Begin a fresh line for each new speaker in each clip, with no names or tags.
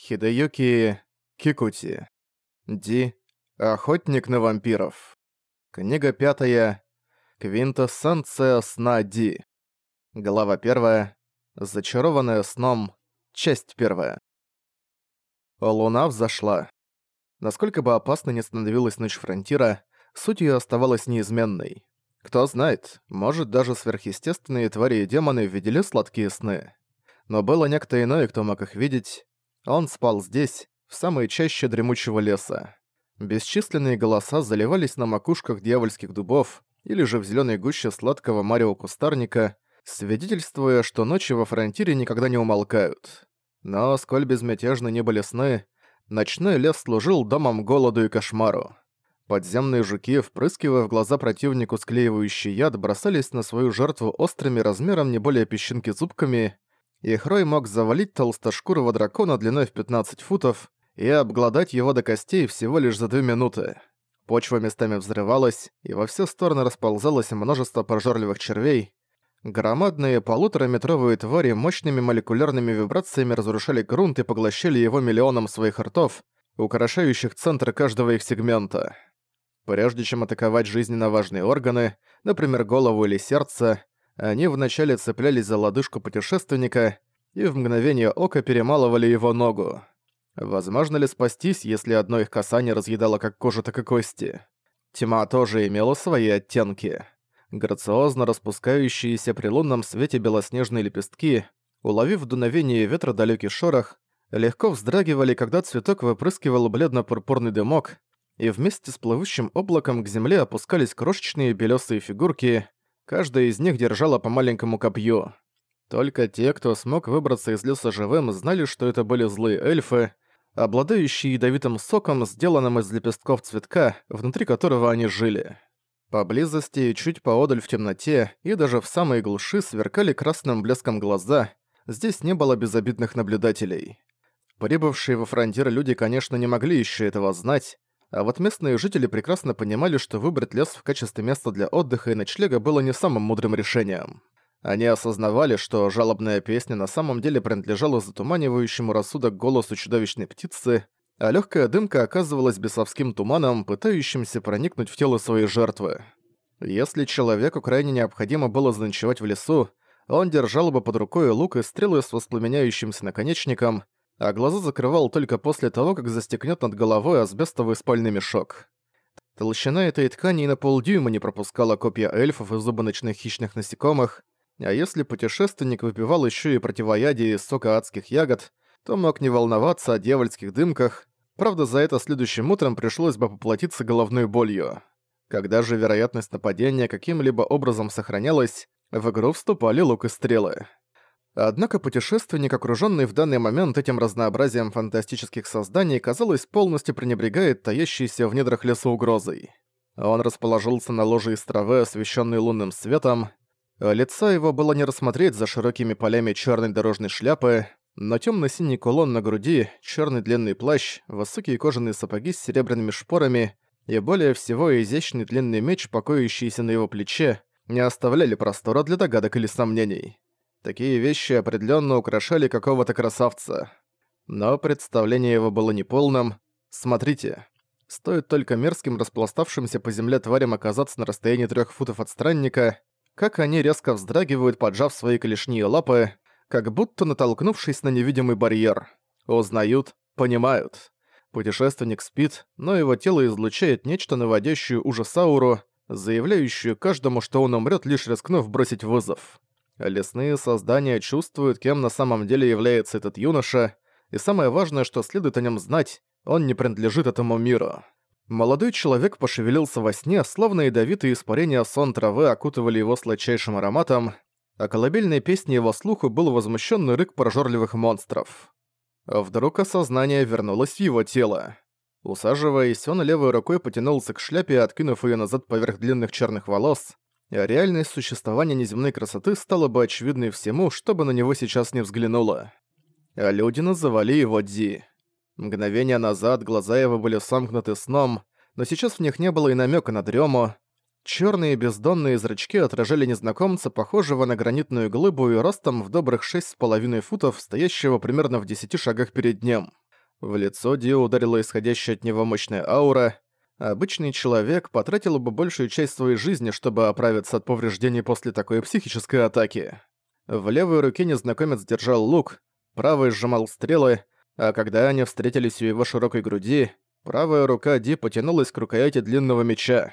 Хидеюки Кикути. Ди. Охотник на вампиров. Книга пятая. Квинтэссенция сна Ди. Глава первая. Зачарованная сном. Часть первая. Луна взошла. Насколько бы опасно ни становилась ночь фронтира, суть её оставалась неизменной. Кто знает, может даже сверхъестественные твари и демоны видели сладкие сны. Но было некто иное, кто мог их видеть. Он спал здесь, в самой чаще дремучего леса. Бесчисленные голоса заливались на макушках дьявольских дубов или же в зелёной гуще сладкого марио кустарника, свидетельствуя, что ночи во фронтире никогда не умолкают. Но, сколь безмятежны не были сны, ночной лес служил домом голоду и кошмару. Подземные жуки, впрыскивая в глаза противнику склеивающий яд, бросались на свою жертву острыми размером не более песчинки зубками, и Хрой мог завалить толстошкурого дракона длиной в 15 футов и обглодать его до костей всего лишь за 2 минуты. Почва местами взрывалась, и во все стороны расползалось множество прожорливых червей. Громадные полутораметровые твари мощными молекулярными вибрациями разрушали грунт и поглощали его миллионом своих ртов, украшающих центр каждого их сегмента. Прежде чем атаковать жизненно важные органы, например, голову или сердце, они вначале цеплялись за лодыжку путешественника и в мгновение ока перемалывали его ногу. Возможно ли спастись, если одно их касание разъедало как кожу, так и кости? Тьма тоже имела свои оттенки. Грациозно распускающиеся при лунном свете белоснежные лепестки, уловив дуновение ветра далекий шорох, легко вздрагивали, когда цветок выпрыскивал бледно-пурпурный дымок, и вместе с плывущим облаком к земле опускались крошечные белесые фигурки, каждая из них держала по маленькому копью. Только те, кто смог выбраться из леса живым, знали, что это были злые эльфы, обладающие ядовитым соком, сделанным из лепестков цветка, внутри которого они жили. Поблизости, чуть поодаль в темноте и даже в самой глуши сверкали красным блеском глаза, здесь не было безобидных наблюдателей. Прибывшие во фронтир люди, конечно, не могли еще этого знать, а вот местные жители прекрасно понимали, что выбрать лес в качестве места для отдыха и ночлега было не самым мудрым решением. Они осознавали, что жалобная песня на самом деле принадлежала затуманивающему рассудок голосу чудовищной птицы, а легкая дымка оказывалась бесовским туманом, пытающимся проникнуть в тело своей жертвы. Если человеку крайне необходимо было заночевать в лесу, он держал бы под рукой лук и стрелы с воспламеняющимся наконечником, а глаза закрывал только после того, как застекнет над головой асбестовый спальный мешок. Толщина этой ткани и на полдюйма не пропускала копья эльфов и зубы ночных хищных насекомых, а если путешественник выпивал еще и противоядие из сока адских ягод, то мог не волноваться о дьявольских дымках, правда за это следующим утром пришлось бы поплатиться головной болью. Когда же вероятность нападения каким-либо образом сохранялась, в игру вступали лук и стрелы. Однако путешественник, окружённый в данный момент этим разнообразием фантастических созданий, казалось, полностью пренебрегает таящейся в недрах леса угрозой. Он расположился на ложе из травы, освещенной лунным светом. Лица его было не рассмотреть за широкими полями черной дорожной шляпы, но темно-синий кулон на груди, черный длинный плащ, высокие кожаные сапоги с серебряными шпорами и более всего изящный длинный меч, покоящийся на его плече, не оставляли простора для догадок или сомнений. Такие вещи определенно украшали какого-то красавца. Но представление его было неполным. Смотрите. Стоит только мерзким распластавшимся по земле тварям оказаться на расстоянии трех футов от странника, как они резко вздрагивают, поджав свои клешни и лапы, как будто натолкнувшись на невидимый барьер. Узнают, понимают. Путешественник спит, но его тело излучает нечто наводящее ужас ауру, заявляющую каждому, что он умрет, лишь рискнув бросить вызов. Лесные создания чувствуют, кем на самом деле является этот юноша, и самое важное, что следует о нем знать, он не принадлежит этому миру. Молодой человек пошевелился во сне, словно ядовитые испарения сон травы окутывали его сладчайшим ароматом, а колыбельной песней его слуху был возмущенный рык прожорливых монстров. Вдруг осознание вернулось в его тело. Усаживаясь, он левой рукой потянулся к шляпе, откинув ее назад поверх длинных черных волос, реальность существования неземной красоты стала бы очевидной всему, чтобы на него сейчас не взглянуло. А люди называли его Ди. Мгновение назад глаза его были сомкнуты сном, но сейчас в них не было и намека на дрему. Черные бездонные зрачки отражали незнакомца, похожего на гранитную глыбу и ростом в добрых шесть с половиной футов, стоящего примерно в десяти шагах перед ним. В лицо Ди ударила исходящая от него мощная аура. Обычный человек потратил бы большую часть своей жизни, чтобы оправиться от повреждений после такой психической атаки. В левой руке незнакомец держал лук, правой сжимал стрелы, а когда они встретились у его широкой груди, правая рука Ди потянулась к рукояти длинного меча.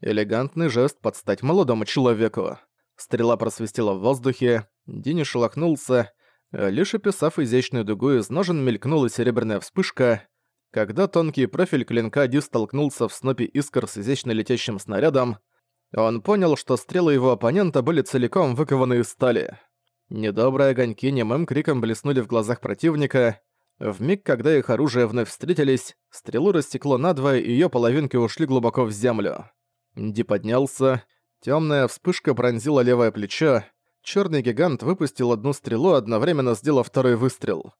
Элегантный жест под стать молодому человеку. Стрела просвистела в воздухе, Ди не шелохнулся, Лишь описав изящную дугу из ножен мелькнула серебряная вспышка. Когда тонкий профиль клинка Ди столкнулся в снопе искр с изящно летящим снарядом, он понял, что стрелы его оппонента были целиком выкованы из стали. Недобрые огоньки немым криком блеснули в глазах противника. В миг, когда их оружия вновь встретились, стрелу растекло надвое, и её половинки ушли глубоко в землю. Ди поднялся, темная вспышка пронзила левое плечо, Черный гигант выпустил одну стрелу, одновременно сделав второй выстрел.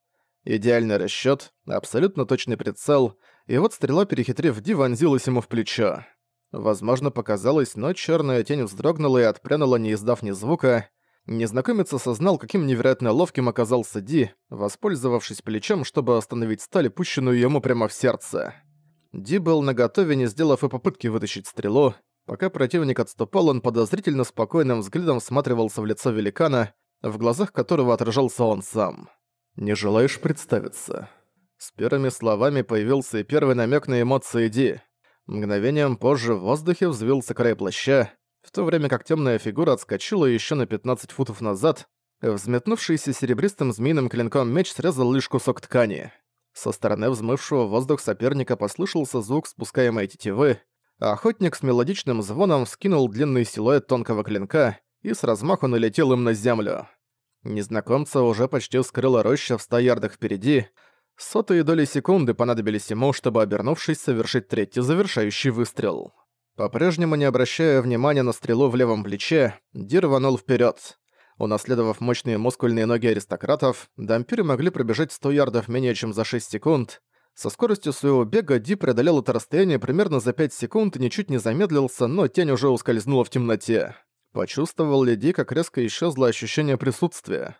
Идеальный расчёт, абсолютно точный прицел, и вот стрела, перехитрив Ди, вонзилась ему в плечо. Возможно, показалось, но черная тень вздрогнула и отпрянула, не издав ни звука. Незнакомец осознал, каким невероятно ловким оказался Ди, воспользовавшись плечом, чтобы остановить сталь, пущенную ему прямо в сердце. Ди был наготове, не сделав и попытки вытащить стрелу, Пока противник отступал, он подозрительно спокойным взглядом всматривался в лицо великана, в глазах которого отражался он сам. «Не желаешь представиться?» С первыми словами появился и первый намек на эмоции Ди. Мгновением позже в воздухе взвился край плаща, в то время как темная фигура отскочила еще на 15 футов назад, взметнувшийся серебристым змеиным клинком меч срезал лишь кусок ткани. Со стороны взмывшего воздух соперника послышался звук спускаемой тетивы, Охотник с мелодичным звоном скинул длинный силуэт тонкого клинка и с размаху налетел им на землю. Незнакомца уже почти скрыла роща в ста ярдах впереди. Сотые доли секунды понадобились ему, чтобы, обернувшись, совершить третий завершающий выстрел. По-прежнему не обращая внимания на стрелу в левом плече, Дир рванул вперед. Унаследовав мощные мускульные ноги аристократов, дампиры могли пробежать 100 ярдов менее чем за 6 секунд, со скоростью своего бега Ди преодолел это расстояние примерно за 5 секунд и ничуть не замедлился, но тень уже ускользнула в темноте. Почувствовал ли Ди, как резко исчезло ощущение присутствия?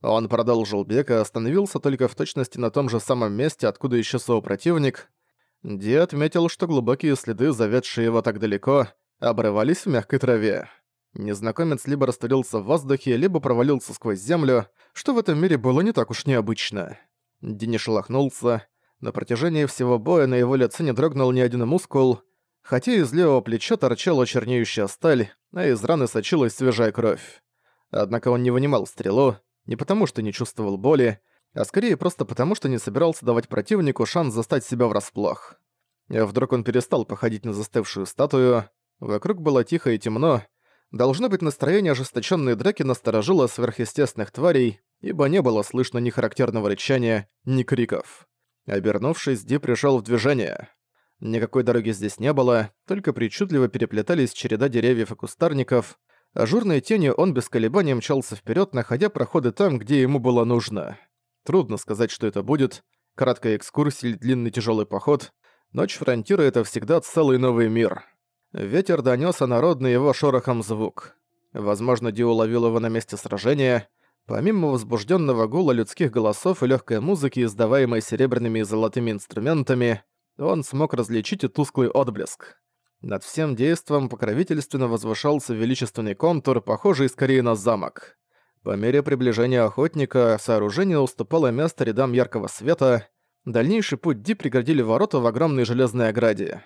Он продолжил бег и остановился только в точности на том же самом месте, откуда исчез его противник. Ди отметил, что глубокие следы, заведшие его так далеко, обрывались в мягкой траве. Незнакомец либо растворился в воздухе, либо провалился сквозь землю, что в этом мире было не так уж необычно. Ди не шелохнулся, на протяжении всего боя на его лице не дрогнул ни один мускул, хотя из левого плеча торчала чернеющая сталь, а из раны сочилась свежая кровь. Однако он не вынимал стрелу, не потому что не чувствовал боли, а скорее просто потому, что не собирался давать противнику шанс застать себя врасплох. Вдруг он перестал походить на застывшую статую, вокруг было тихо и темно, должно быть настроение ожесточенной драки насторожило сверхъестественных тварей, ибо не было слышно ни характерного рычания, ни криков. Обернувшись, Ди пришел в движение. Никакой дороги здесь не было, только причудливо переплетались череда деревьев и кустарников. Ажурной тенью он без колебаний мчался вперед, находя проходы там, где ему было нужно. Трудно сказать, что это будет. Краткая экскурсия или длинный тяжелый поход. Ночь фронтира — это всегда целый новый мир. Ветер донёс о народный его шорохом звук. Возможно, Ди уловил его на месте сражения — Помимо возбужденного гула людских голосов и легкой музыки, издаваемой серебряными и золотыми инструментами, он смог различить и тусклый отблеск. Над всем действом покровительственно возвышался величественный контур, похожий скорее на замок. По мере приближения охотника сооружение уступало место рядам яркого света, дальнейший путь Ди преградили ворота в огромной железной ограде.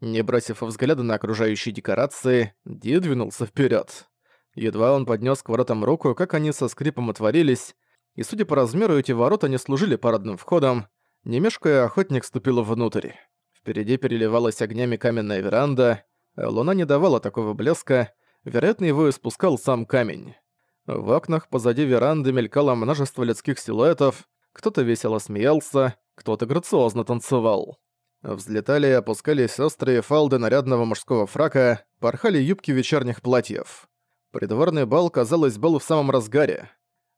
Не бросив взгляда на окружающие декорации, Ди двинулся вперед. Едва он поднес к воротам руку, как они со скрипом отворились, и судя по размеру, эти ворота не служили парадным входом. Не мешкая, охотник ступил внутрь. Впереди переливалась огнями каменная веранда, а луна не давала такого блеска, вероятно, его испускал сам камень. В окнах позади веранды мелькало множество людских силуэтов, кто-то весело смеялся, кто-то грациозно танцевал. Взлетали и опускались острые фалды нарядного мужского фрака, порхали юбки вечерних платьев. Придворный бал, казалось, был в самом разгаре.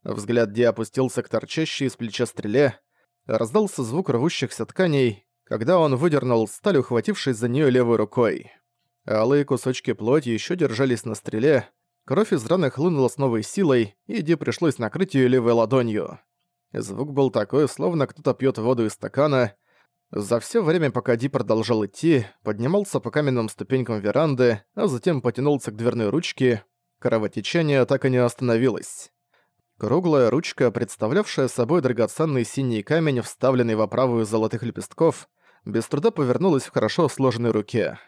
Взгляд Ди опустился к торчащей из плеча стреле. Раздался звук рвущихся тканей, когда он выдернул сталь, ухватившись за нее левой рукой. Алые кусочки плоти еще держались на стреле, кровь из раны хлынула с новой силой, и Ди пришлось накрыть ее левой ладонью. Звук был такой, словно кто-то пьет воду из стакана. За все время, пока Ди продолжал идти, поднимался по каменным ступенькам веранды, а затем потянулся к дверной ручке. Кровотечение так и не остановилось. Круглая ручка, представлявшая собой драгоценный синий камень, вставленный в оправу из золотых лепестков, без труда повернулась в хорошо сложенной руке.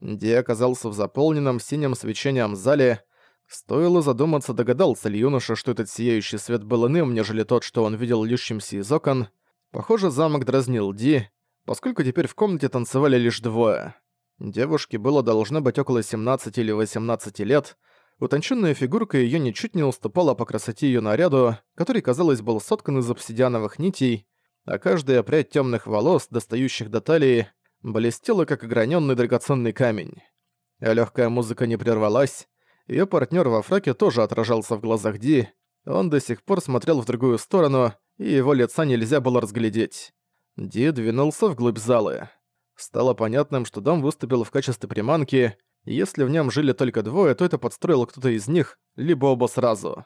Ди оказался в заполненном синим свечением зале. Стоило задуматься, догадался ли юноша, что этот сияющий свет был иным, нежели тот, что он видел льющимся из окон. Похоже, замок дразнил Ди, поскольку теперь в комнате танцевали лишь двое. Девушке было должно быть около 17 или 18 лет. Утонченная фигурка ее ничуть не уступала по красоте ее наряду, который, казалось, был соткан из обсидиановых нитей, а каждая прядь темных волос, достающих до талии, блестела, как ограненный драгоценный камень. А легкая музыка не прервалась, ее партнер во фраке тоже отражался в глазах Ди, он до сих пор смотрел в другую сторону, и его лица нельзя было разглядеть. Ди двинулся вглубь залы. Стало понятным, что дом выступил в качестве приманки, если в нем жили только двое, то это подстроил кто-то из них, либо оба сразу.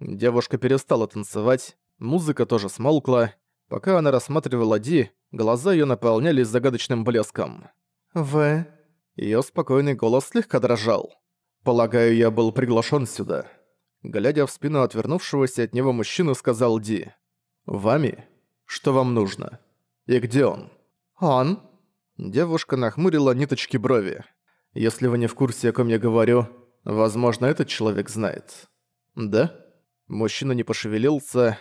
Девушка перестала танцевать, музыка тоже смолкла, Пока она рассматривала Ди, глаза её наполнялись загадочным блеском.
«В...»
Её спокойный голос слегка дрожал. «Полагаю, я был приглашен сюда». Глядя в спину отвернувшегося от него мужчины, сказал Ди. «Вами? Что вам нужно? И где он?»
«Он?»
Девушка нахмурила ниточки брови. «Если вы не в курсе, о ком я говорю, возможно, этот человек знает». «Да?» Мужчина не пошевелился,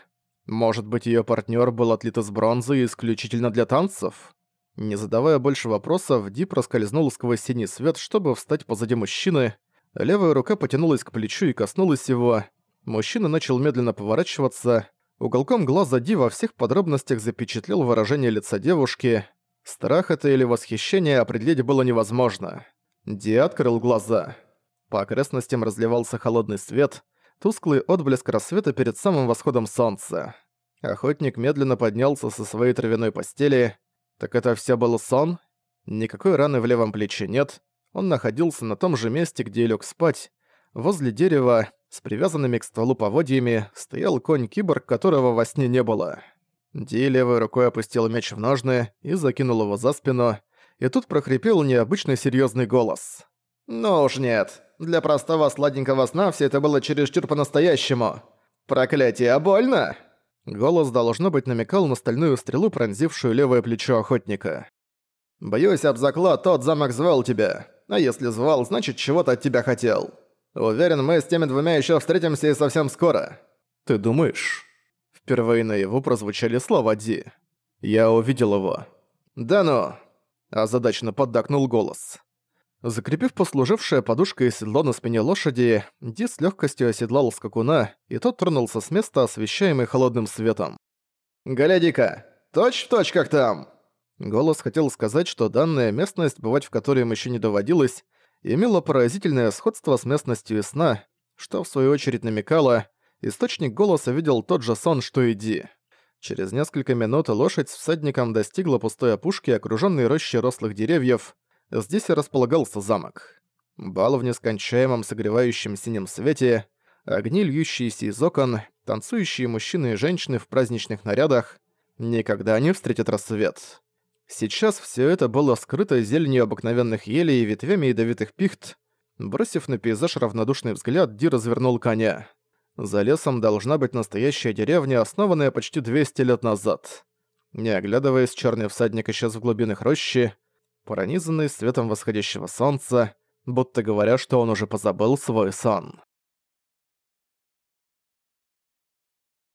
может быть, её партнёр был отлит из бронзы исключительно для танцев? Не задавая больше вопросов, Ди проскользнул сквозь синий свет, чтобы встать позади мужчины. Левая рука потянулась к плечу и коснулась его. Мужчина начал медленно поворачиваться. Уголком глаза Ди во всех подробностях запечатлел выражение лица девушки. Страх это или восхищение определить было невозможно. Ди открыл глаза. По окрестностям разливался холодный свет, тусклый отблеск рассвета перед самым восходом солнца. Охотник медленно поднялся со своей травяной постели. Так это все был сон? Никакой раны в левом плече нет. Он находился на том же месте, где и лег спать. Возле дерева, с привязанными к стволу поводьями, стоял конь-киборг, которого во сне не было. Ди левой рукой опустил меч в ножны и закинул его за спину, и тут прохрипел необычный серьезный голос. «Ну уж нет. Для простого сладенького сна все это было чересчур по-настоящему. Проклятие, а больно?» Голос, должно быть, намекал на стальную стрелу, пронзившую левое плечо охотника. «Боюсь, об заклад тот замок звал тебя. А если звал, значит, чего-то от тебя хотел. Уверен, мы с теми двумя еще встретимся и совсем скоро». «Ты думаешь?» Впервые на его прозвучали слова Ди. «Я увидел его». «Да ну!» Озадачно поддакнул голос. Закрепив послужившее подушкой седло на спине лошади, Ди с легкостью оседлал скакуна, и тот тронулся с места, освещаемый холодным светом. «Гляди-ка, точь-в-точь как там!» Голос хотел сказать, что данная местность, бывать в которой им еще не доводилось, имела поразительное сходство с местностью и сна, что в свою очередь намекало, источник голоса видел тот же сон, что и Ди. Через несколько минут лошадь с всадником достигла пустой опушки, окруженной рощей рослых деревьев, Здесь и располагался замок. Бал в нескончаемом согревающем синем свете, огни, льющиеся из окон, танцующие мужчины и женщины в праздничных нарядах, никогда не встретят рассвет. Сейчас все это было скрыто зеленью обыкновенных елей и ветвями ядовитых пихт. Бросив на пейзаж равнодушный взгляд, Ди развернул коня. За лесом должна быть настоящая деревня, основанная почти 200 лет назад. Не оглядываясь, черный всадник исчез в глубинах рощи, пронизанный светом восходящего солнца, будто говоря, что он уже позабыл свой сон.